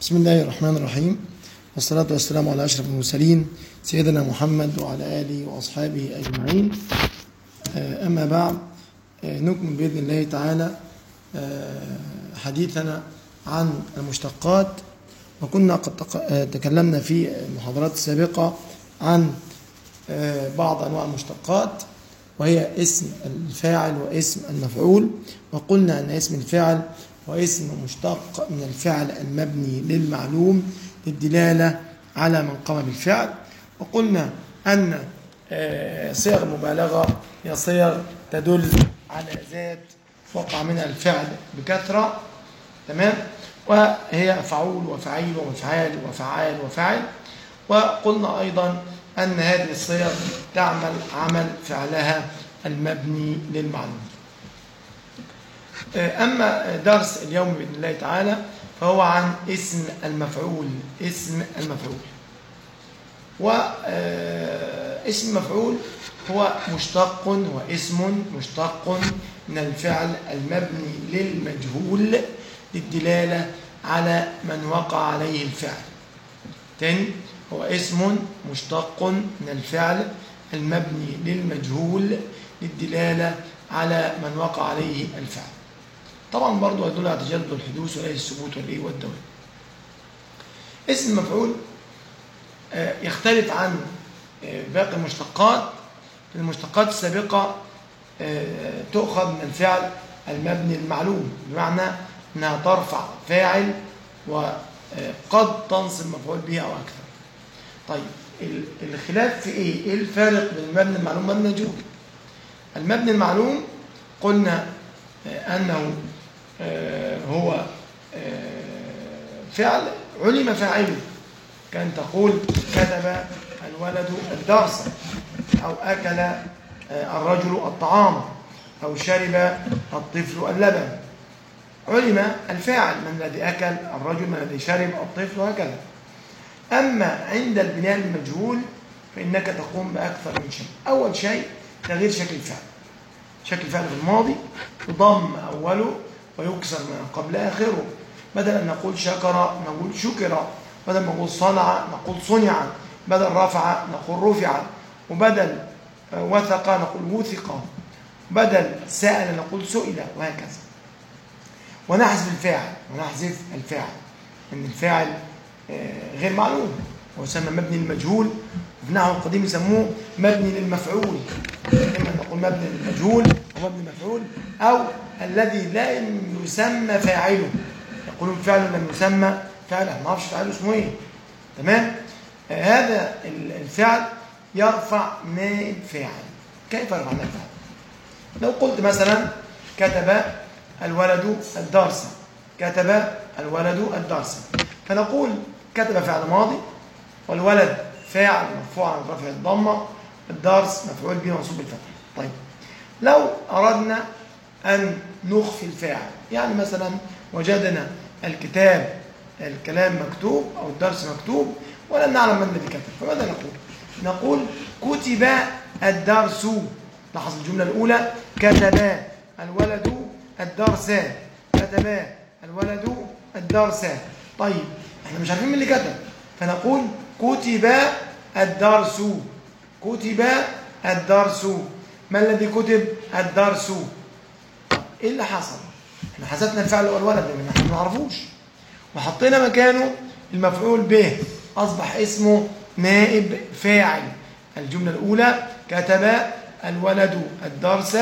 بسم الله الرحمن الرحيم. والصلاة والسلام على أشرف المرسلين سيدنا محمد وعلى آله وأصحابه أجمعين. آه، أما بعد آه، نكمل بإذن الله تعالى آه، حديثنا عن المشتقات. وكنا قد تكلمنا في المحاضرات السابقة عن بعض أنواع المشتقات وهي اسم الفاعل واسم المفعول. وقلنا أن اسم الفاعل هو اسم مشتق من الفعل المبني للمعلوم للدلالة على من قام بالفعل. وقلنا أن آه، صيغ المبالغة هي صيغ تدل على ذات وقع منها الفعل بكثرة. تمام؟ وهي فعول وفعيل ومفعال وفعال وفاعل. وقلنا أيضا أن هذه الصيغ تعمل عمل فعلها المبني للمعلوم. أما درس اليوم بإذن الله تعالى فهو عن اسم المفعول اسم المفعول. واسم المفعول هو مشتق هو اسم مشتق من الفعل المبني للمجهول للدلالة على من وقع عليه الفعل. تاني هو اسم مشتق من الفعل المبني للمجهول للدلالة على من وقع عليه الفعل. طبعا برضو يدل على تجدد الحدوث وليس الثبوت والإيه والدوام اسم المفعول آه، يختلف عن آه، باقي المشتقات. المشتقات السابقة آه، تؤخذ من الفعل المبني المعلوم بمعنى إنها ترفع فاعل وقد تنصب مفعول به أو أكثر. طيب ال- الخلاف في إيه؟ إيه الفارق بين المبني المعلوم والمبني المجهول المبني المعلوم قلنا آه، هو آه، فعل علم فاعله. كان تقول كتب الولد الدرس أو أكل آه، الرجل الطعام أو شرب الطفل اللبن. علم الفاعل من الذي أكل الرجل من الذي شرب الطفل وهكذا. أما عند البناء المجهول فإنك تقوم بأكثر من شيء. أول شيء تغيير شكل الفعل. شكل الفعل في الماضي يضم أوله ويكسر ما قبل آخره. بدل أن نقول شكر نقول شكر. بدل ما نقول صنع نقول صنع. بدل رفع نقول رفع. وبدل وثق نقول وثق. بدل سأل نقول سئل. وهكذا. ونحذف الفاعل. ونحذف الفاعل. إن الفاعل آه، غير معلوم. ويسمى مبني للمجهول النحو القديم يسموه مبني للمفعول. اما نقول مبني للمجهول أو مبني للمفعول أو الذي لا يسمى فاعله. يقولون فعل لم يسمى فاعله. ما أعرفش فاعله اسمه إيه. تمام؟ هذا ال- الفعل يرفع نائب فاعل كيف يرفع نائب فاعل لو قلت مثلا كتب الولد الدرس. كتب الولد الدرس. فنقول كتب فعل ماضي والولد فاعل مرفوع عن رفع الضمه الدرس مفعول به منصوب بالفتح. طيب. لو أردنا أن نخفي الفاعل يعني مثلا وجدنا الكتاب الكلام مكتوب أو الدرس مكتوب ولم نعلم من الذي كتب فماذا نقول؟ نقول كتب الدرس. لاحظ الجملة الأولى. كتب الولد الدرس. كتب الولد الدرس. طيب. إحنا مش عارفين مين اللي كتب. فنقول كتب الدرس. كتب الدرس. ما الذي كتب الدرس؟ إيه اللي حصل؟ إحنا حذفنا الفعل والولد لأن إحنا ما نعرفوش. وحطينا مكانه المفعول به. أصبح اسمه نائب فاعل. الجملة الأولى كتب الولد الدرس.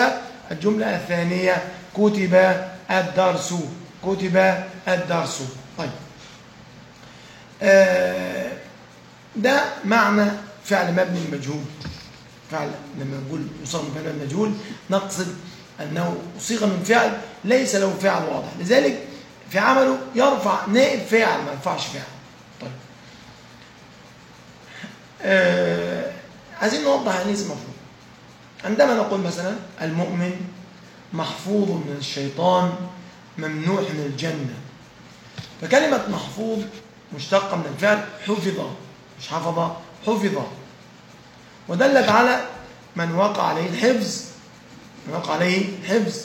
الجملة الثانية كتب الدرس. كتب الدرس. طيب. آه، ده معنى فعل مبني المجهول فعل لما نقول يصيغ من فعل المجهول نقصد أنه صيغة من فعل ليس له فعل واضح. لذلك في عمله يرفع نائب فاعل ما يرفعش فاعل طيب. آه عايزين نوضح يعني اسم مفعول عندما نقول مثلا المؤمن محفوظ من الشيطان ممنوع من الجنة. فكلمة محفوظ مشتقة من الفعل حفظ. مش حفظ. حفظ ودلت على من وقع عليه الحفظ. من وقع عليه الحفظ.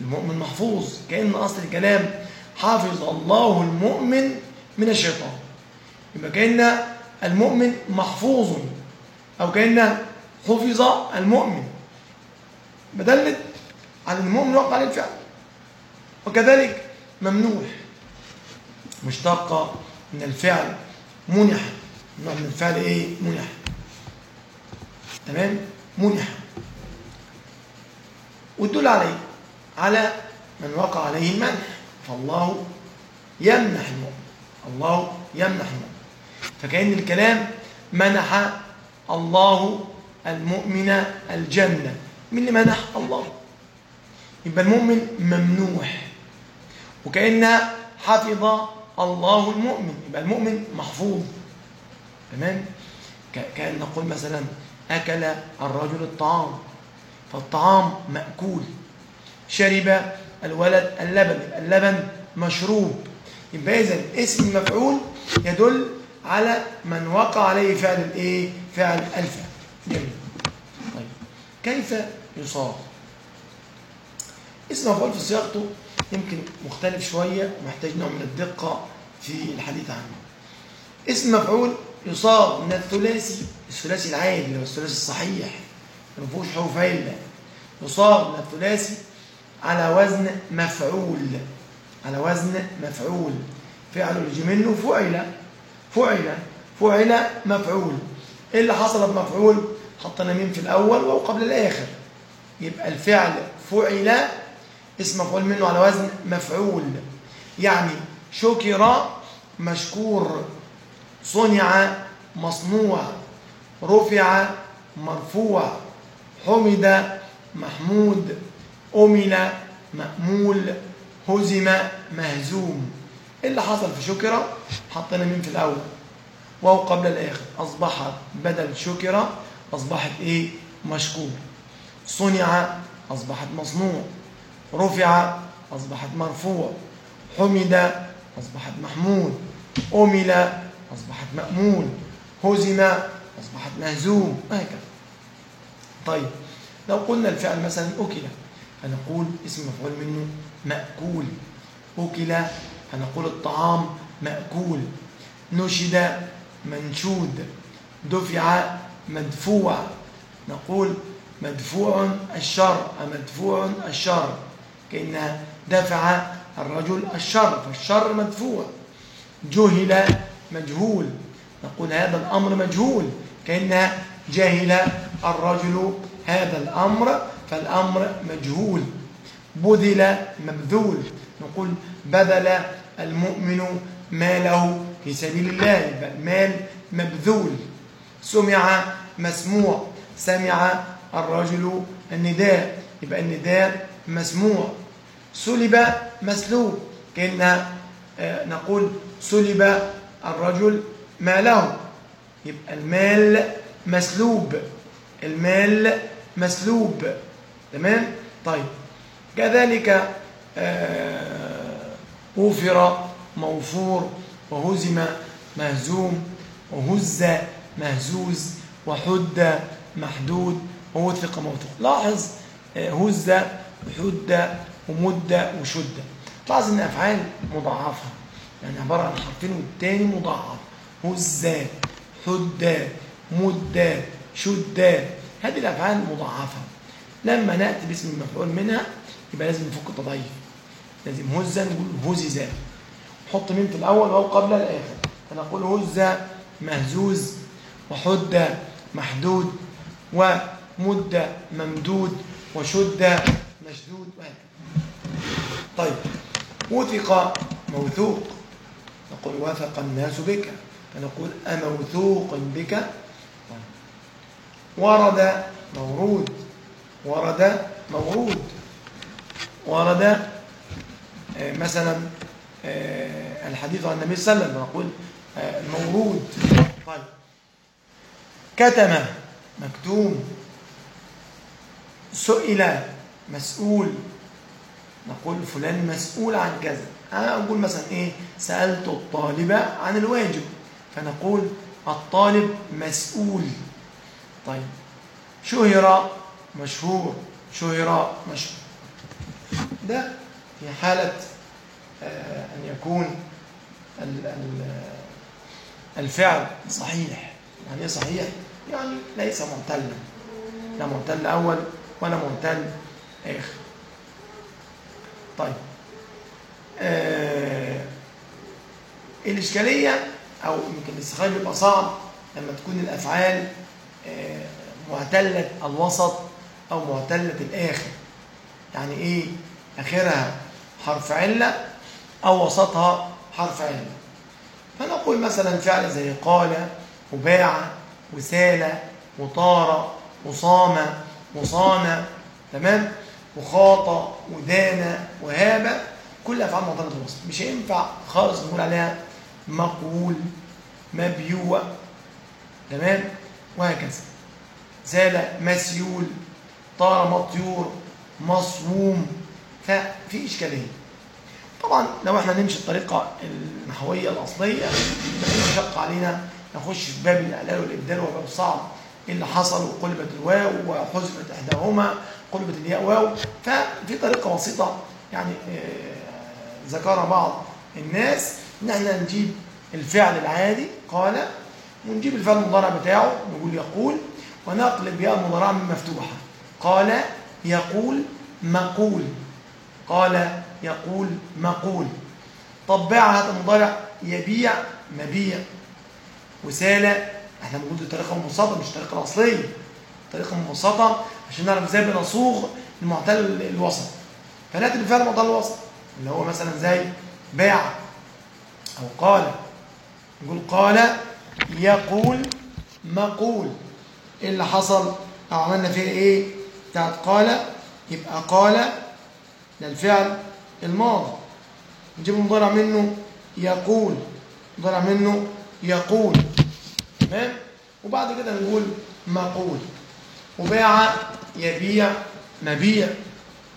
المؤمن محفوظ كأن أصل الكلام. حافظ الله المؤمن من الشيطان. يبقى كأن المؤمن محفوظ أو كأن حفظ المؤمن. بدلت على المؤمن وقع عليه الفعل. وكذلك ممنوح مشتقة من الفعل منح. نوع من الفعل إيه؟ منح. تمام؟ منح. وتدل عليه على من وقع عليه المنح. فالله يمنح المؤمن. الله يمنح المؤمن. فكأن الكلام منح الله المؤمن الجنة. من اللي منح؟ الله. يبقى المؤمن ممنوح. وكأن حفظ الله المؤمن. يبقى المؤمن محفوظ. تمام؟ كأن نقول مثلا أكل الرجل الطعام فالطعام مأكول. شرب الولد اللبن اللبن مشروب. يبقى إذا اسم مفعول يدل على من وقع عليه فعل الإيه؟ فعل الفعل جميل. طيب كيف يصاب؟ اسم مفعول في صياغته يمكن مختلف شوية ومحتاج نوع من الدقة في الحديث عنه. اسم مفعول يصاب من الثلاثي الثلاثي العادي اللي هو الثلاثي الصحيح ما فيهوش حروف علة. يصاب من الثلاثي على وزن مفعول على وزن مفعول. فعل اللي منه فعل فعل فعل مفعول. إيه اللي حصل بمفعول؟ حطينا مين في الأول وهو قبل الآخر. يبقى الفعل فعل اسم مفعول منه على وزن مفعول. يعني شكر مشكور. صنع مصنوع رفع مرفوع حمد محمود أمل مأمول هزم مهزوم. إيه اللي حصل في شكرة؟ حطينا مين في الأول. وهو قبل الآخر. أصبحت بدل شكرة أصبحت إيه؟ مشكور. صنع أصبحت مصنوع. رفع أصبحت مرفوع. حمد أصبحت محمود. أمل أصبحت مأمول هزم أصبحت مهزوم وهكذا. طيب لو قلنا الفعل مثلا أكل هنقول اسم مفعول منه مأكول. أكل هنقول الطعام مأكول. نشد منشود. دفع مدفوع. نقول مدفوع الشر مدفوع الشر. كأنها دفع الرجل الشر فالشر مدفوع. جهل مجهول. نقول هذا الأمر مجهول كأنها جهل الرجل هذا الأمر فالأمر مجهول. بذل مبذول. نقول بذل المؤمن ماله في سبيل الله المال مبذول. سمع مسموع. سمع الرجل النداء يبقى النداء مسموع. سلب مسلوب. كأن نقول سلب الرجل ماله. يبقى المال مسلوب. المال مسلوب. تمام؟ طيب. كذلك وفر موفور وهزم مهزوم وهز مهزوز وحد محدود ووثق موثوق. لاحظ هز وحد ومد وشد. لاحظ ان افعال مضاعفة. يعني عبارة عن حرفين والتاني مضاعف. هز حد مد شد هذه الأفعال مضاعفة. لما نأتي باسم المفعول منها يبقى لازم نفك التضعيف. لازم هزا نقول هزز. نحط مين في الأول أو قبل الآخر. فنقول هز مهزوز وحد محدود ومد ممدود وشد مشدود وهكذا. طيب وثق موثوق. نقول وثق الناس بك. فنقول أموثوق بك. ورد مورود. ورد مورود. ورد مثلا الحديث عن النبي صلى الله عليه وسلم. نقول مورود. طيب. كتم مكتوم. سئل مسؤول. نقول فلان مسؤول عن كذا. أقول مثلا إيه سألت الطالب عن الواجب فنقول الطالب مسؤول. طيب شهر مشهور شهر مشهور ده في حالة أن يكون ال- ال- الفعل صحيح. يعني إيه صحيح؟ يعني ليس معتلا. لا معتل أول ولا معتل آخر. طيب آه الإشكالية أو يمكن الاستخراج بيبقى صعب لما تكون الأفعال آه معتلة الوسط أو معتلة الآخر. يعني إيه؟ آخرها حرف علة أو وسطها حرف علة. فنقول مثلا فعل زي قال وباع وسال وطار وصام وصان تمام؟ وخاط ودان وهاب. كل أفعال معتله الوسط مش هينفع خالص نقول عليها مقول مبيوع. تمام؟ وهكذا. زال مسيول طار مطيور مصوم. ففي إشكالية. طبعا لو إحنا نمشي الطريقة النحوية الأصلية مفيش شق علينا نخش في باب الإعلال والإبدال وباب صعب. اللي حصل وقلبت الواو وحذفت إحداهما قلبت الياء واو. ففي طريقة بسيطة يعني آه، ذكرها بعض الناس ان إحنا نجيب الفعل العادي قال ونجيب الفعل المضارع بتاعه نقول يقول ونقلب ياء المضارع من مفتوحة. قال يقول مقول. قال يقول مقول. طبع هذا المضارع يبيع مبيع. وسال إحنا بنقول دي طريقة مبسطة مش الطريقة الأصلية. طريقة مبسطة عشان نعرف إزاي بنصوغ المعتل الوسط. فناتي بالفعل المعتل الوسط. اللي هو مثلا زي باع أو قال. نقول قال يقول مقول. إيه اللي حصل؟ أو عملنا فيها إيه؟ بتاعت قال يبقى قال ده الفعل الماضي. نجيب المضارع منه يقول. مضارع منه يقول. تمام؟ وبعد كده نقول مقول. وباع يبيع مبيع.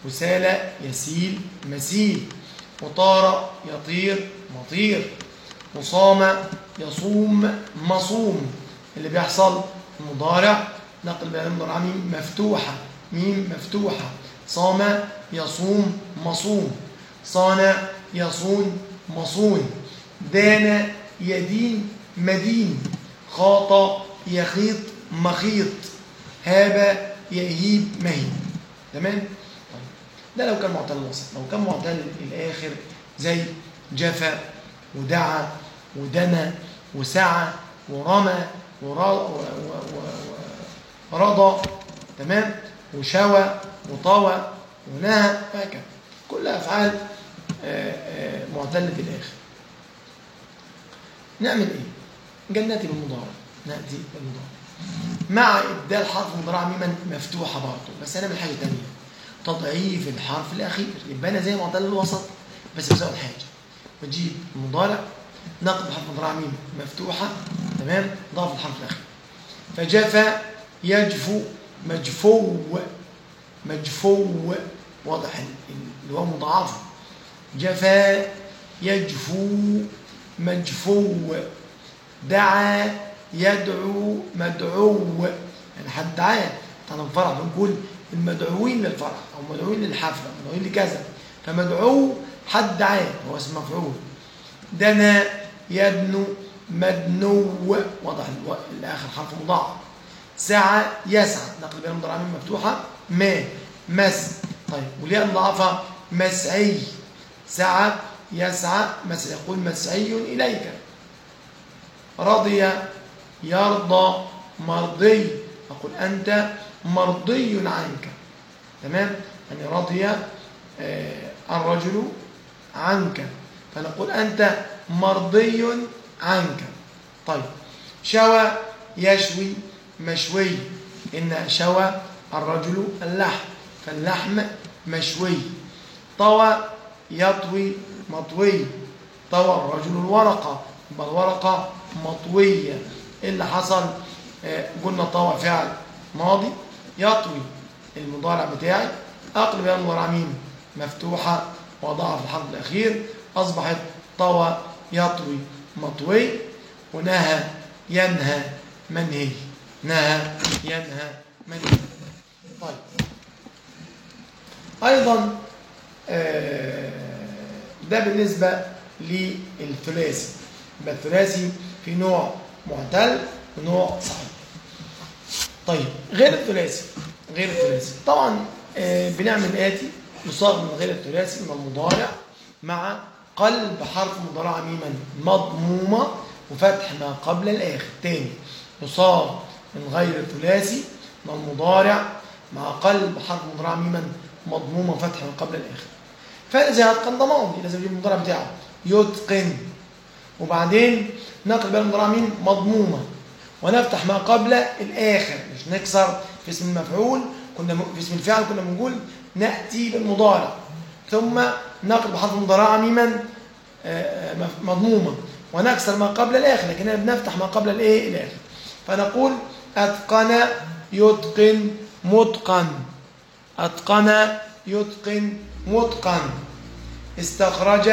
وسال يسيل مسيل وطار يطير مطير وصام يصوم مصوم اللي بيحصل المضارع نقل بيان المضارع ميم مفتوحة ميم مفتوحة صام يصوم مصوم صان يصون مصون دان يدين مدين خاط يخيط مخيط هاب يهيب مهيب تمام. ده لو كان معتل الوسط لو كان معتل الآخر زي جفا ودعا ودنا وسعى ورمى ورضى تمام؟ وشوى وطوى ونهى وهكذا كلها أفعال آه، آه، معتله الآخر. نعمل إيه؟ جناتي بالمضارع نأتي بالمضارع مع إبدال حرف مضارع ميما مفتوحة برضه بس هنعمل حاجة ثانية تضعيف الحرف الأخير. يبقى أنا زي معتل الوسط. بس بزود حاجة. بجيب المضارع نقل حرف مضارع ميم مفتوحة. تمام؟ ضاف الحرف الأخير. فجفى يجفو مجفو. مجفو. واضح اللي هو مضاعفه جفا يجفو مجفو. دعا يدعو مدعو. يعني حد دعاه طبعا الفرح بنقول المدعوين للفرح أو مدعوين للحفلة مدعوين لكذا. فمدعو حد دعاه هو اسم مفعول. دنا يدنو مدنو واضح الآخر حرف مضاعف. سعى يسعى نقل بين المضارع مفتوحة. ما مس. طيب والياء المضاعفة مسعي. سعى يسعى مسعي يقول مسعي إليك. رضي يرضى مرضي. أقول أنت مرضي عنك. تمام؟ يعني رضي آه الرجل عنك. فنقول أنت مرضي عنك. طيب. شوى يشوي مشوي. إن شوى الرجل اللحم. فاللحم مشوي. طوى يطوي مطوي. طوى الرجل الورقة. يبقى الورقة مطوية. إيه اللي حصل؟ آه قلنا طوى فعل ماضي. يطوي المضارع بتاعي أقلب يا المضارع ميم مفتوحة وضعها في الحرف الأخير أصبحت طوى يطوي مطوي ونهى ينهى منهي نهى ينهى منهي. طيب. أيضا آه ده بالنسبة للثلاثي. يبقى الثلاثي في نوع معتل ونوع صحيح. طيب غير الثلاثي غير الثلاثي. طبعا آه، بنعمل الآتي يصاغ من غير الثلاثي من المضارع مع قلب حرف مضارع ميما مضمومة وفتح ما قبل الآخر. تاني يصاغ من غير الثلاثي من المضارع مع قلب حرف مضارع ميما مضمومة فتح ما قبل الآخر. فإذا هتقن ضمان لازم يجيب المضارع بتاعه يتقن. وبعدين نقل بقى المضارع مين مضمومة. ونفتح ما قبل الآخر. مش نكسر في اسم المفعول كنا في اسم الفعل كنا بنقول نأتي بالمضارع. ثم نقل بحرف المضارعة ميما آه، آه، مضمومة ونكسر ما قبل الآخر لكننا بنفتح ما قبل الإيه؟ الآخر. فنقول أتقن يتقن متقن. أتقن يتقن متقن. استخرج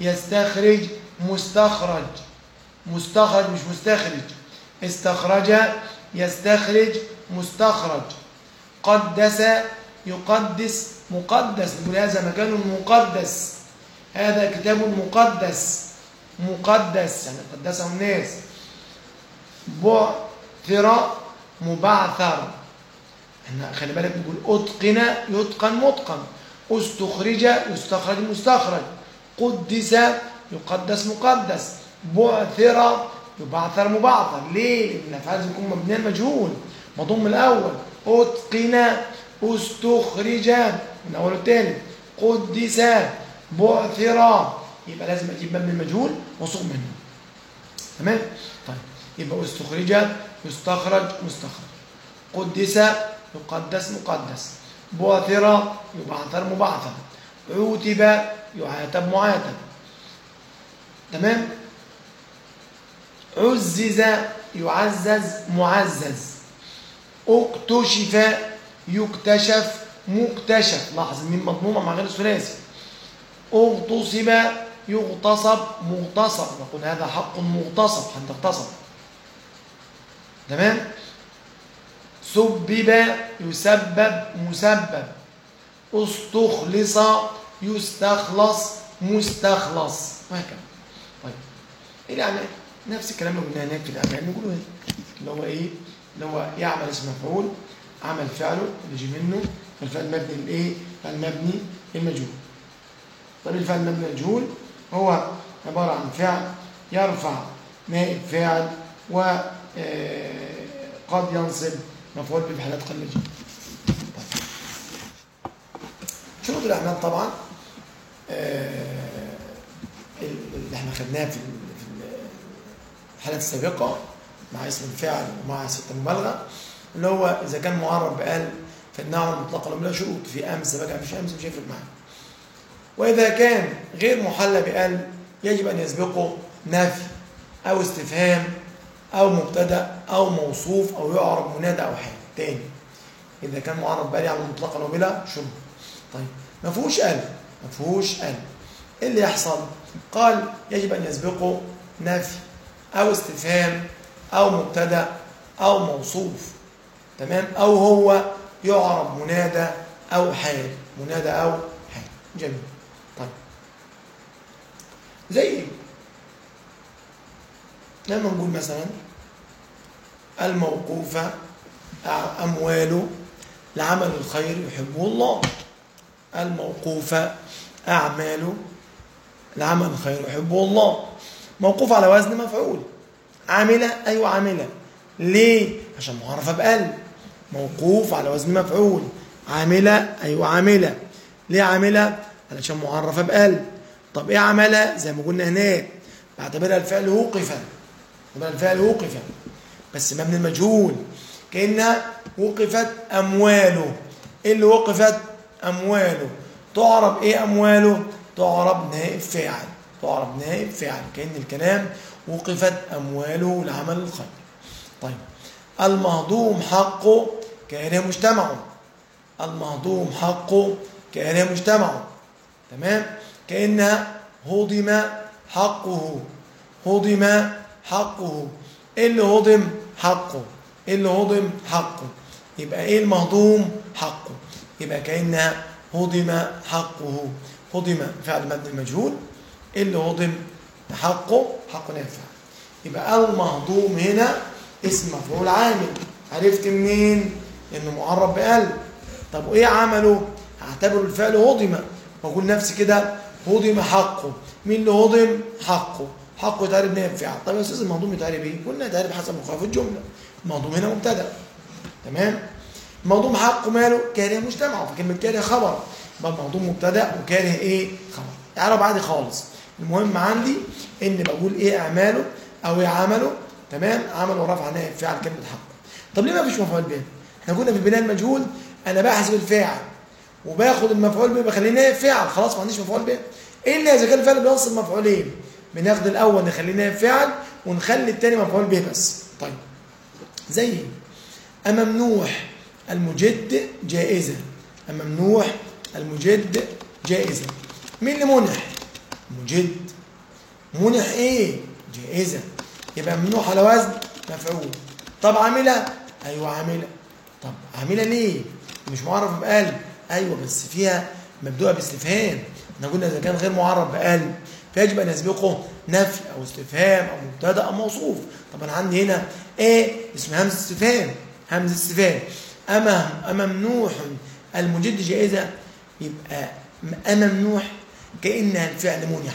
يستخرج مستخرج. مستخرج مش مستخرج. استخرج يستخرج مستخرج. قدس يقدس مقدس. هذا مكان مقدس. هذا كتاب مقدس. مقدس. يعني قدسه الناس. بعثر مبعثر. خلي بالك بنقول أتقن يتقن متقن. استخرج يستخرج مستخرج. قدس يقدس مقدس. بعثر يبعثر مبعثر. ليه؟ لأن الافعال لازم يكون مبنيه المجهول. مضم الأول. أتقن أستخرج. من اول الثالث قدس بعثر. يبقى لازم أجيب مبني المجهول وصوغ منه. تمام؟ طيب. يبقى أستخرج يستخرج مستخرج. قدس يقدس مقدس. بعثر يبعثر مبعثر. عوتب يعاتب معاتب. تمام؟ عزز يعزز معزز. اكتشف يكتشف مكتشف. لاحظ الميم مضمومة مع غير الثلاثي. اغتصب يغتصب مغتصب. نقول هذا حق مغتصب حتى اغتصب. تمام؟ سبب يسبب مسبب. استخلص يستخلص مستخلص. وهكذا. طيب. إيه يعني نفس الكلام اللي قلناه هناك في الافعال نقوله هنا اللي هو إيه؟ اللي هو يعمل اسم مفعول عمل فعله يجي منه الفعل المبني الايه المبني المجهول طيب الفعل المبني المجهول هو عبارة عن فعل يرفع نائب فاعل وقد ينصب مفعول به في قليله شروط الأعمال طبعا؟ آه، اللي إحنا خدناها في الحالات السابقه مع اسم الفاعل ومع ست المبالغه اللي هو إذا كان معرب بال فالنعم المطلقه له بلا شروط في أمس بقى مش أمس مش هيفرق معانا وإذا كان غير محلى بال يجب أن يسبقه نفي أو استفهام أو مبتدأ أو موصوف أو يعرب منادى أو حاجة. تاني إذا كان معرب بال يعمل مطلقا وبلا شروط. طيب ما فيهوش ال ما فيهوش ال إيه اللي يحصل؟ قال يجب أن يسبقه نفي أو استفهام أو مبتدأ أو موصوف. تمام؟ أو هو يعرب منادى أو حال. منادى أو حال. جميل. طيب. زي لما نقول مثلا الموقوفة أموال لعمل الخير يحبه الله. الموقوفة أعمال لعمل الخير يحبه الله. موقوف على وزن مفعول. عاملة أيوة عاملة. ليه؟ عشان معرفة بقلب. موقوف على وزن مفعول. عاملة أيوة عاملة. ليه عاملة؟ علشان معرفة بقلب. طب إيه عملة؟ زي ما قلنا هناك. بعتبرها الفعل وقف بعتبرها الفعل وقف بس مبني المجهول كأنها وقفت أمواله. إيه اللي وقفت؟ أمواله. تعرب إيه أمواله؟ تعرب نائب فاعل. تعرب نائب فاعل كأن الكلام وقفت أمواله لعمل الخير. طيب المهضوم حقه كأن مجتمع المهضوم حقه كأن مجتمع تمام؟ كأنها هضم حقه. هضم حقه. إيه اللي هضم حقه؟ إيه اللي هضم حقه؟ يبقى إيه المهضوم حقه؟ يبقى كأنها هضم حقه. هضم فعل مبني المجهول اللي هضم حقه حق نافع. يبقى المهضوم هنا اسم مفعول عامل. عرفت منين؟ انه معرب بقلب. طب وايه عمله؟ هعتبره الفعل هضم. واقول نفسي كده هضم حقه. مين اللي هضم؟ حقه. حقه يتعرف نائب فعل طب يا أستاذ المهضوم يتعرف إيه؟ قلنا يتعرف حسب مخالف الجملة. المهضوم هنا مبتدأ. تمام؟ المهضوم حقه ماله؟ كاره مجتمع فكلمة كاره خبر. يبقى المهضوم مبتدأ وكاره إيه؟ خبر. اعرب عادي خالص. المهم عندي إن بقول إيه أعماله أو إيه عمله تمام؟ عمل ورفع نائب فعل كلمة حقه طب ليه ما فيش مفعول به؟ إحنا كنا في البناء المجهول أنا بحسب الفاعل وباخد المفعول به بخليه نائب فاعل خلاص ما عنديش مفعول به. إلا إذا كان الفعل بينصب مفعولين بناخد الأول نخليه نائب فاعل ونخلي الثاني مفعول به بس. طيب زي اما ممنوح المجد جائزة. اما ممنوح المجد جائزة. مين اللي منح؟ مجد منح إيه؟ جائزة. يبقى ممنوح على وزن مفعول. طب عامله أيوه عامله طب عامله ليه؟ مش معرف بقلب. أيوه بس فيها مبدوءة باستفهام. إحنا قلنا إذا كان غير معرف بقلب فيجب أن يسبقه نفي أو استفهام أو مبتدأ أو موصوف. طب أنا عندي هنا إيه اسمها همزة استفهام. همزة استفهام. اما ممنوح المجد جائزة يبقى أما ممنوح كأنها الفعل منح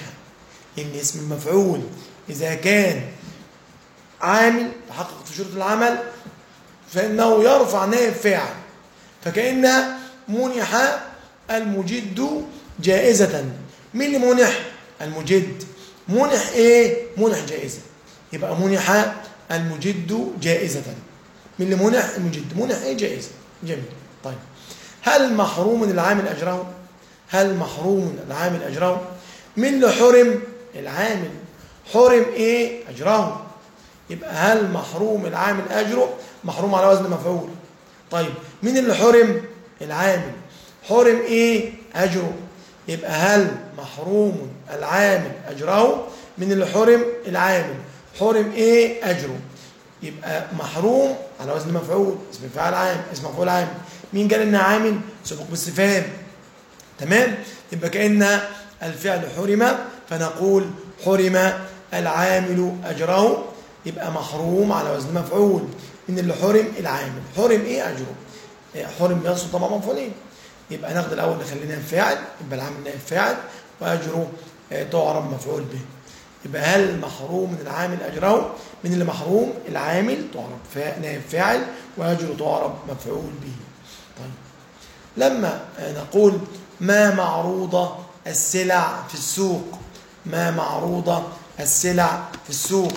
إن اسم المفعول إذا كان عامل تحقق في شروط العمل فإنه يرفع نائب فاعل. فكانها منح المجد جائزة. مين اللي منح؟ المجد. منح إيه؟ منح جائزة. يبقى منح المجد جائزة. مين اللي منح؟ المجد. منح إيه؟ جائزة. جميل. طيب. هل محروم العامل أجره؟ هل محروم العامل اجره مين اللي حرم العامل حرم إيه؟ اجره يبقى هل محروم العامل اجره محروم على وزن مفعول. طيب مين اللي حرم العامل حرم إيه؟ أجره. يبقى هل محروم العامل أجره؟ من اللي حرم العامل حرم إيه؟ أجره. يبقى محروم على وزن مفعول. اسم فاعل عام اسم مفعول عام. مين قال إنها عامل سبق باستفهام تمام؟ يبقى كأن الفعل حرم فنقول حرم العامل أجره يبقى محروم على وزن مفعول. من اللي حرم؟ العامل. حرم إيه أجره؟ حرم يقصد طبعا مفعولين. يبقى ناخد الأول نخلينا فاعل يبقى العامل نائب فاعل وأجره تعرب مفعول به. يبقى هل محروم من العامل أجره؟ من اللي محروم؟ العامل تعرب نائب فاعل وأجره تعرب مفعول به. طيب لما نقول ما معروضه السلع في السوق ما معروضه السلع في السوق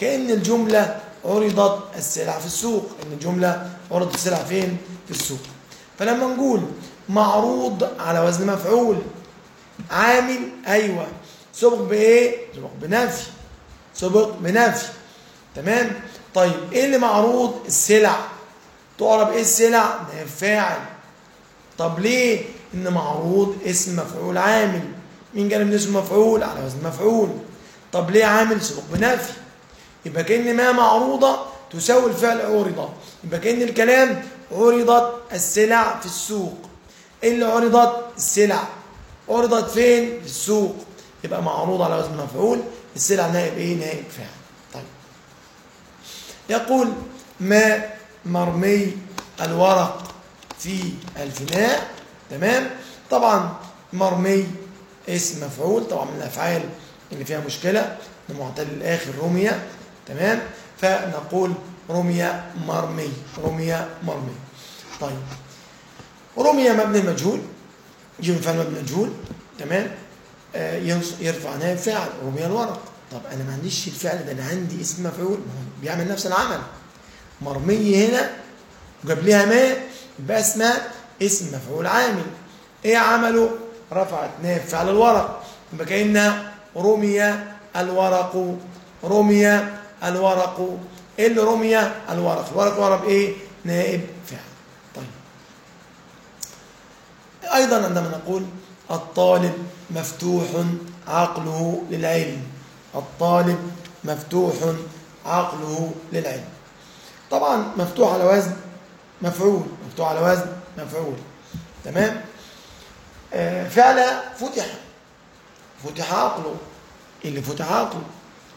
كأن الجملة عرضت السلع في السوق إن الجملة عرضت السلع فين؟ في السوق فلما نقول معروض على وزن مفعول عامل أيوة سبق بإيه؟ سبق بنفي سبق بنفي تمام؟ طيب إيه اللي معروض؟ السلع تعرب إيه السلع؟ ده فاعل طب ليه؟ إن معروض اسم مفعول عامل. مين قال إن اسم مفعول؟ على وزن مفعول. طب ليه عامل؟ سبق بنفي؟ يبقى كأن ما معروضة تساوي الفعل عرض. يبقى كأن الكلام عرضت السلع في السوق. إيه اللي عرضت؟ السلع. عرضت فين؟ في السوق. يبقى معروض على وزن مفعول. السلع نائب إيه؟ نائب فاعل طيب. يقول ما مرمي الورق في الفناء تمام؟ طبعا مرمي اسم مفعول طبعا من الأفعال اللي فيها مشكلة معتل الآخر رمي تمام؟ فنقول رمي مرمي رمي مرمي. طيب. رمي مبني المجهول يجيب فعل مبني المجهول تمام؟ آه يرفع نائب فاعل رمي الورق. طب أنا ما عنديش الفعل ده أنا عندي اسم مفعول بيعمل نفس العمل. مرمي هنا وجاب لها ما يبقى اسمها اسم مفعول عامل. إيه عمله؟ رفعت نائب فعل الورق. يبقى كانها رمي الورق رمي الورق. إيه اللي رمي؟ الورق. الورق ورق إيه نائب فعل. طيب. أيضا عندما نقول الطالب مفتوح عقله للعلم. الطالب مفتوح عقله للعلم. طبعا مفتوح على وزن مفعول مفتوح على وزن مفعول. تمام؟ آه فعل فتح. فتح عقله. اللي فتح عقله؟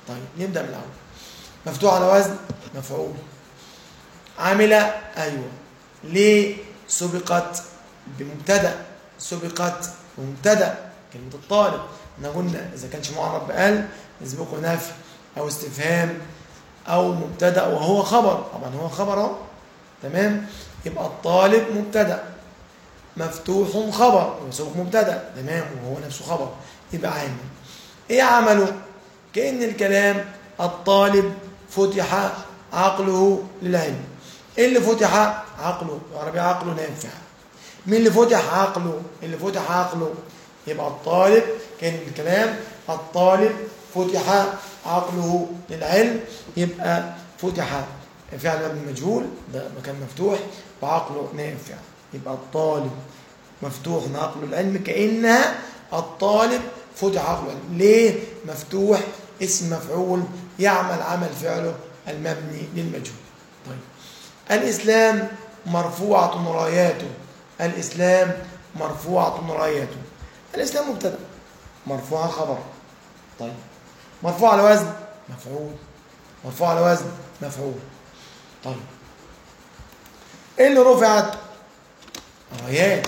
طيب نبدأ من الأول. مفتوح على وزن؟ مفعول. عاملة أيوة. ليه سبقت بمبتدأ؟ سبقت بمبتدأ. كلمة الطالب. إحنا قلنا إذا كانش معرب بقال يسبقه نفي أو استفهام أو مبتدأ وهو خبر. طبعا هو خبر أهو. تمام؟ يبقى الطالب مبتدأ. مفتوح خبر وسبق مبتدأ. تمام؟ وهو نفسه خبر. يبقى عامل. إيه عمله؟ كأن الكلام الطالب فتح عقله للعلم. إيه اللي فتح عقله؟ عربي عقله نافع مين اللي فتح عقله؟ اللي فتح عقله يبقى الطالب. كأن الكلام الطالب فتح عقله للعلم يبقى فتح فعل مجهول. ده مكان مفتوح. وعقله نافع يبقى الطالب مفتوح عقله العلم كأنها الطالب فتح عقله العلم. ليه مفتوح؟ اسم مفعول يعمل عمل فعله المبني للمجهول. طيب. الإسلام مرفوعة راياته الإسلام مرفوعة راياته الإسلام مبتدأ. مرفوعة خبر طيب. مرفوع على وزن. مفعول. مرفوع على وزن. مفعول. طيب. إيه اللي رفعت رايات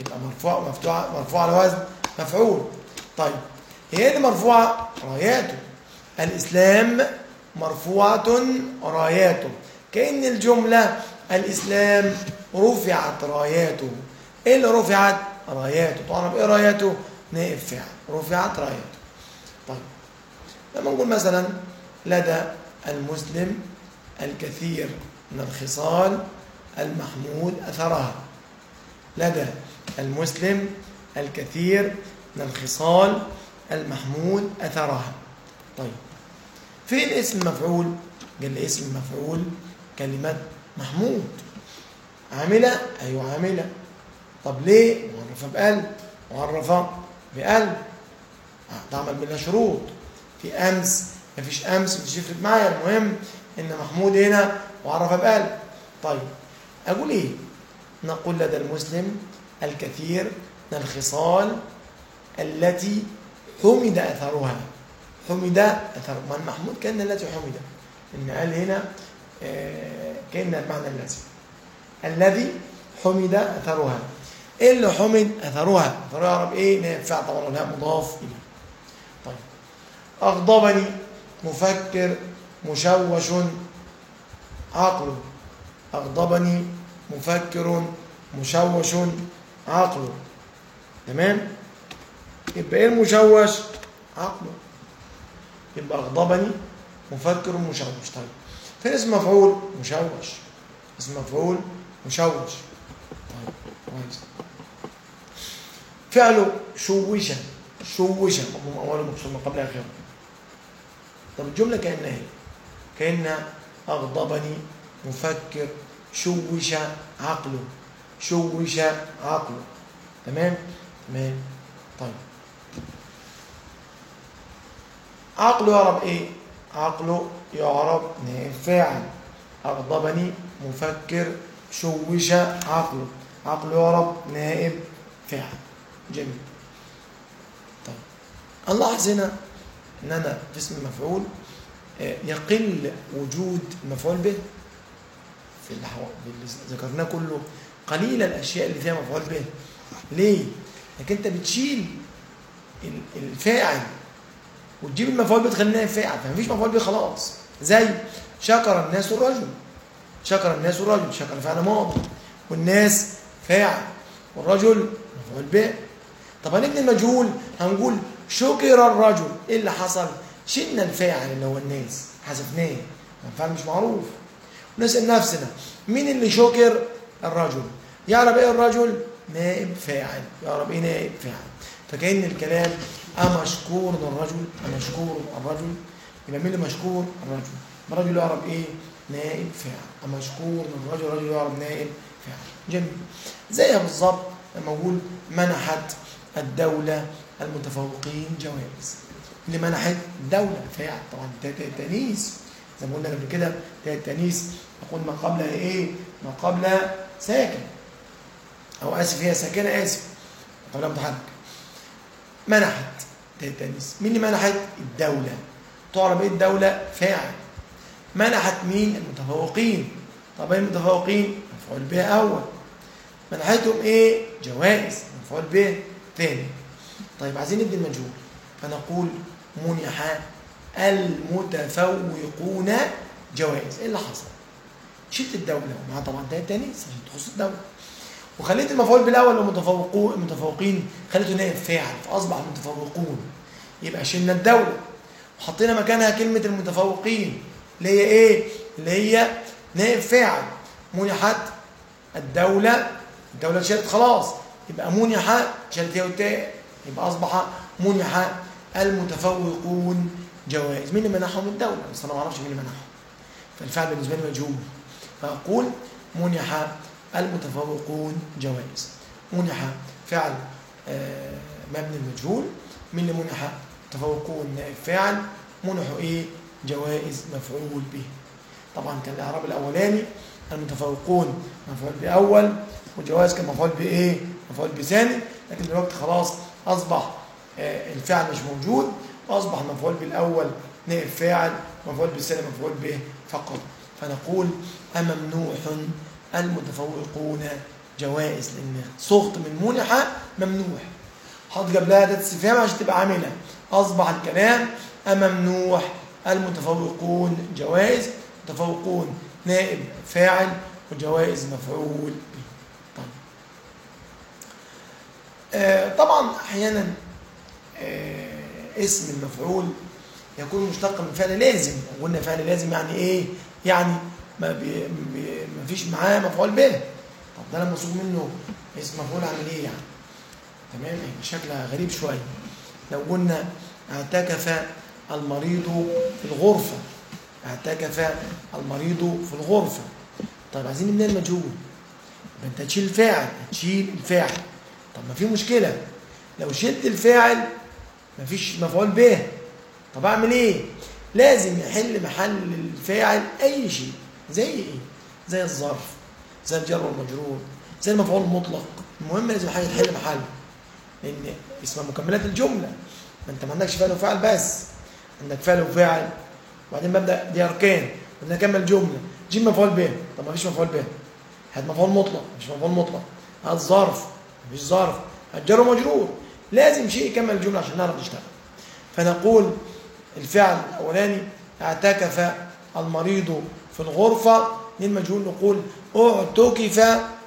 يبقى مرفوع مفتوع مرفوع على وزن مفعول. طيب هي اللي مرفوعه راياته الإسلام مرفوعة راياته كأن الجملة الإسلام رفعت راياته إيه اللي رفعت؟ راياته طبعا إيه راياته نائب فعل. رفعت راياته طيب لما نقول مثلا لدى المسلم الكثير من الخصال المحمود أثرها. لدى المسلم الكثير من الخصال المحمود أثرها. طيب. فين اسم مفعول قال اسم مفعول كلمة محمود. عاملة؟ أيوة عاملة. طب ليه؟ معرفة بقلب. معرفة بقلب. تعمل بلا شروط. في أمس. مفيش أمس مش معايا. المهم إن محمود هنا معرفة بقلب. طيب. أقول إيه؟ نقول لدى المسلم الكثير من الخصال التي حمد أثرها. حمد أثر. من محمود كان التي حمد. إن قال هنا آه كأن المعنى الذي. الذي حمد أثرها. إيه اللي حمد أثرها؟ أثرها يعرف إيه؟ نافع طبعا لا مضاف إليه طيب. أغضبني مفكر مشوش عقله أغضبني مفكر مشوش عقله تمام؟ يبقى إيه المشوش؟ عقله يبقى أغضبني مفكر مشوش. طيب فين اسم مفعول مشوش. اسم مفعول مشوش. طيب كويس. فعله شوشا مضموم أوله مكسور من قبل آخره طب الجملة كأنها هي كأن أغضبني مفكر شوش عقله. شوش عقله. تمام؟ تمام. طيب. عقله يعرب إيه؟ عقله نائب فاعل. أغضبني مفكر شوش عقله. عقله يعرب نائب فاعل. جميل. طيب. نلاحظ هنا ان أنا في اسم المفعول يقل وجود المفعول به. في اللي ذكرناه كله. قليل الأشياء اللي فيها مفعول به. ليه؟ لكن أنت بتشيل الفاعل وتجيب المفعول به تخليها فاعل. فمفيش مفعول به خلاص. زي شكر الناس الرجل. شكر الناس الرجل. شكر فعل ماضي. والناس فاعل. والرجل مفعول به. طب هنبني المجهول هنقول شكر الرجل؟ إيه اللي حصل؟ شلنا الفاعل اللي هو الناس. حذفناه. الفعل مش معروف. نسأل نفسنا مين اللي شكر؟ الرجل. يعرف إيه الرجل؟ نائب فاعل. يعرف إيه نائب فاعل؟ فكأن الكلام أمشكور الرجل أمشكور الرجل يبقى مين اللي مشكور؟ الرجل. الرجل يعرف إيه؟ نائب فاعل. أمشكور الرجل الرجل يعرف نائب فاعل. جميل. زيها بالظبط لما أقول منحت الدولة المتفوقين جوائز. اللي منحت الدولة فاعل. طبعا تأنيث. زي ما قلنا قبل كده التانيث نقول ما قبلها إيه؟ ما قبلها ساكن. أو آسف هي ساكنة آسف. قبلها متحرك منحت تأتنس مين اللي منحت؟ الدولة. تعرف إيه الدولة؟ فاعل. منحت مين؟ المتفوقين. طب إيه المتفوقين؟ مفعول به أول. منحتهم إيه؟ جوائز. مفعول به ثاني طيب عايزين ندي المجهول. فنقول منح المتفوقون جوائز. إيه اللي حصل؟ شلت الدولة. ومعها طبعا تاني عشان تخص الدولة وخليت المفعول بالأول المتفوقون المتفوقين خليته نائب فاعل فأصبح متفوقون. يبقى شلنا الدولة. وحطينا مكانها كلمة المتفوقين. اللي هي إيه؟ اللي هي نائب فاعل. منحت الدولة. الدولة اتشالت خلاص. يبقى منح شالت هي والتاء يبقى أصبح منح المتفوقون جوائز. مين اللي منحهم؟ الدولة. بس أنا ما أعرفش مين اللي منحهم. فالفعل بالنسبة لي مجهول. فأقول منح المتفوقون جوائز. منح فعل آه، مبني المجهول من اللي منح تفوقون نائب فاعل منحوا إيه؟ جوائز مفعول به. طبعا كان الإعراب الأولاني المتفوقون مفعول بأول وجوائز كان مفعول بإيه؟ مفعول بثاني. لكن دلوقتي خلاص أصبح آه، الفعل مش موجود. واصبح المفعول بالأول نائب فاعل ومفعول بالثاني مفعول به فقط. فنقول أممنوح المتفوقون جوائز لأن صغت من منح ممنوح. حط جاب لها ده استفهام عشان تبقى عاملة. أصبح الكلام أممنوح المتفوقون جوائز متفوقون نائب فاعل وجوائز مفعول به. طيب. آه طبعا أحيانا آه اسم المفعول يكون مشتق من فعل لازم. قلنا فعل لازم يعني إيه؟ يعني ما, بي ما فيش معاه مفعول به. طب ده لما مصوغ منه. اسم مفعول عامل إيه يعني؟ تمام؟ شكلها غريب شوية. لو قلنا اعتكف المريض في الغرفة. اعتكف المريض في الغرفة. طيب عايزين نبني المجهول. يبقى أنت تشيل الفاعل تشيل الفاعل. طب ما في مشكلة. لو شلت الفاعل مفيش مفعول به. طب أعمل إيه؟ لازم يحل محل الفاعل أي شيء زي إيه؟ زي الظرف زي الجر والمجرور زي المفعول المطلق. المهم لازم حاجة تحل محل لأن اسمها مكملات الجملة. ما أنت ما عندكش فعل وفاعل بس عندك فعل وفاعل. وبعدين ببدأ دي أركان بدنا نكمل جملة. جيب مفعول به. طب ما فيش مفعول به. هات مفعول مطلق مش مفعول مطلق. هات ظرف مفيش ظرف. هات جر ومجرور. لازم شيء يكمل الجملة عشان نعرف نشتغل. فنقول الفعل الأولاني اعتكف المريض في الغرفة. للمجهول نقول اعتكف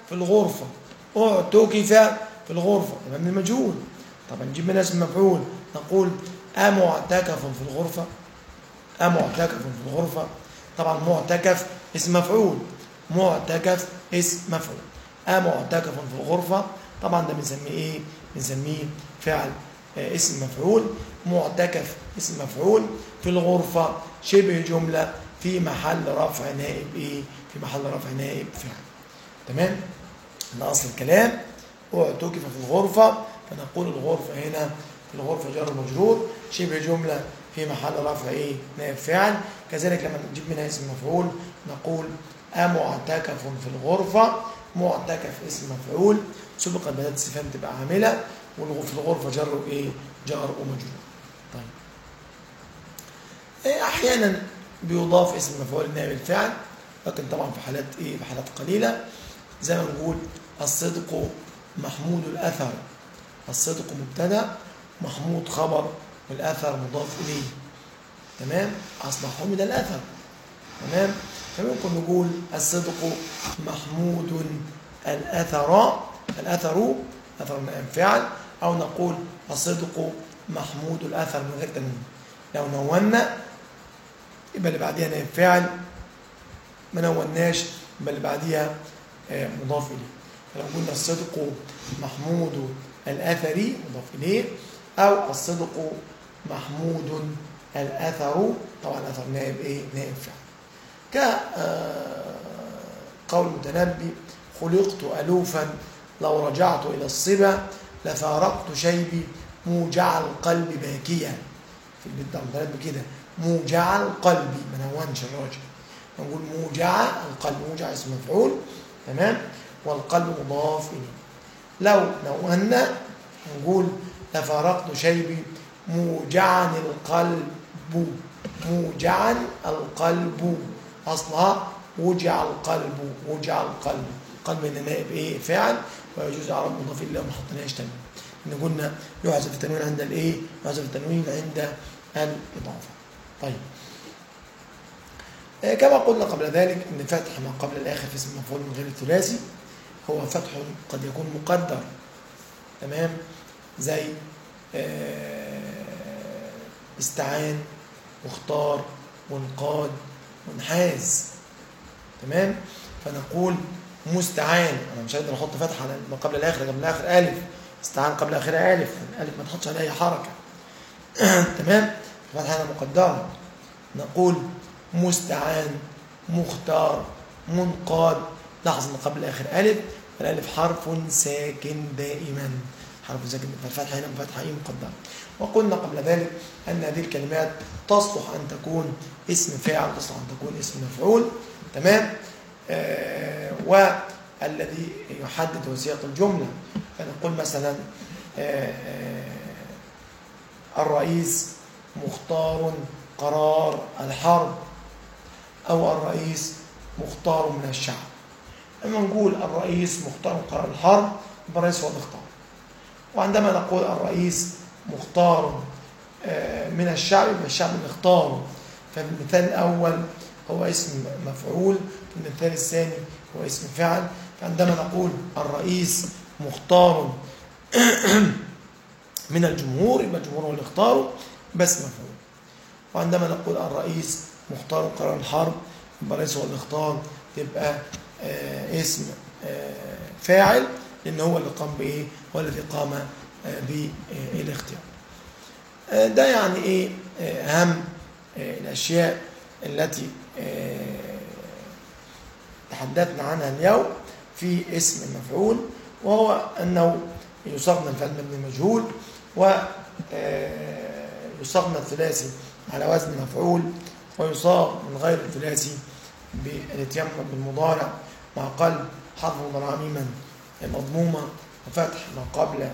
في الغرفة. اعتكف في الغرفة. يبقى من المجهول. طبعا نجيب من اسم مفعول. نقول أمعتكف في الغرفة. أمعتكف في الغرفة. طبعا معتكف اسم مفعول. معتكف اسم مفعول. أمعتكف في الغرفة. طبعا ده بنسميه إيه؟ بنسميه فعل اسم مفعول معتكف اسم مفعول في الغرفة شبه جملة في محل رفع نائب إيه؟ في محل رفع نائب فعل. تمام؟ ده أصل الكلام. اعتكف في الغرفة فنقول الغرفة هنا في الغرفة جار مجرور شبه جملة في محل رفع إيه؟ نائب فعل. كذلك لما نجيب منها اسم مفعول نقول أمعتكف في الغرفة معتكف اسم مفعول سبق بدأت استفهام تبقى عاملة وفي الغرفة جر إيه؟ جار ومجرور طيب. إيه أحيانا بيضاف اسم مفعول نائب الفعل لكن طبعا في حالات إيه؟ في حالات قليلة. زي ما نقول الصدق محمود الأثر. الصدق مبتدأ محمود خبر والاثر مضاف إليه. تمام؟ أصبح حمد الأثر. تمام؟ فممكن نقول الصدق محمود الأثر. الأثر أثر من فعل أو نقول الصدق محمود الأثر من غير تنوين لو نونا يبقى اللي بعديها نائب فاعل ما نوناش يبقى اللي بعديها مضاف إليه. فلو قلنا الصدق محمود الاثري مضاف إليه. أو الصدق محمود الأثر طبعا الاثر نائب إيه؟ نائب فاعل كقول المتنبي خلقت ألوفا لو رجعت إلى الصبا لفارقت شيبي موجع القلب باكيا. في البيت ده كده موجع القلب. ما نونش الراجل. نقول موجع القلب. موجع اسم مفعول. تمام؟ والقلب مضاف إليه. لو نونا نقول لفارقت شيبي موجعا القلب. موجعا القلب. أصلها وجع القلب. وجع القلب. قلب من نائب إيه؟ فاعل ويجوز اعراب مضاف اليه وما حطيناش تنوين إن قلنا يحذف التنوين عند الإيه؟ يحذف التنوين عند الإضافة. طيب. آه، كما قلنا قبل ذلك إن فتح ما قبل الآخر في اسم مفعول من غير الثلاثي هو فتح قد يكون مقدر. تمام؟ زي آه، استعان واختار وانقاد وانحاز تمام؟ فنقول مستعان. أنا مش هقدر أحط فتحة على ما قبل الآخر قبل الآخر ألف. استعان قبل اخرها ألف. الألف ما تحطش عليها أي حركة. تمام؟ فتحه هنا مقدره نقول مستعان مختار منقاد. لاحظ إن قبل آخر ألف الألف حرف ساكن دائما. حرف ساكن فالفتحة هنا فتحه إيه مقدره وقلنا قبل ذلك أن هذه الكلمات تصلح أن تكون اسم فاعل تصلح أن تكون اسم مفعول. تمام؟ والذي يحدد وثيقه الجملة. فنقول مثلا آه آه الرئيس مختار قرار الحرب أو الرئيس مختار من الشعب. لما نقول الرئيس مختار قرار الحرب الرئيس هو اللي اختار. وعندما نقول الرئيس مختار من الشعب يبقى الشعب اللي اختاره. فالمثال الأول هو اسم مفعول المثال الثاني هو اسم فعل. فعندما نقول الرئيس مختار من الجمهور يبقى الجمهور هو اللي اختاره بس مفعول وعندما نقول الرئيس مختار قرار الحرب يبقى الرئيس هو اللي اختار تبقى آه اسم آه فاعل لأن هو اللي قام بإيه؟ هو الذي قام آه بالاختيار. آه ده يعني إيه؟ آه أهم آه الأشياء التي تحدثنا عنها اليوم في اسم المفعول وهو أنه يصغن الفعل مبني مجهول و يصغن الثلاثي على وزن مفعول ويصاغ من غير الثلاثي بالاتيان بالمضارع مع قلب حرف مضارع ميما مضمومة وفتح ما قبل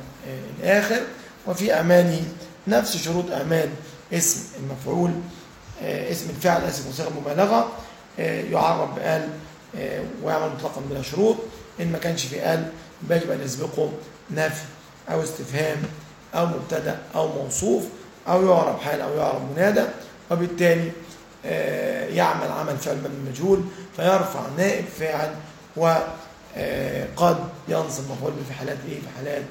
الآخر. وفي أعماله نفس شروط أعمال اسم المفعول اسم الفعل اسم وصيغة مبالغة يعرب بآل ويعمل مطلقا بلا شروط إن ما كانش في آل يجب أن يسبقه نفي أو استفهام أو مبتدأ أو موصوف أو يعرب حال أو يعرب منادى وبالتالي يعمل عمل فعل من المجهول فيرفع نائب فاعل وقد ينصب مفعول في حالات إيه؟ في حالات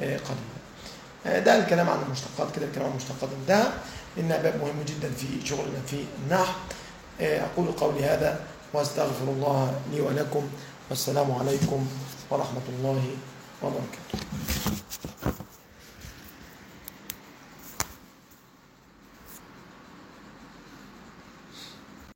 قليله ده الكلام عن المشتقات كده الكلام عن المشتقات انتهى. انها باب مهم جدا في شغلنا في النحو. أقول قولي هذا. واستغفر الله لي ولكم والسلام عليكم ورحمة الله وبركاته.